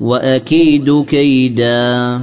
وأكيد كيدا.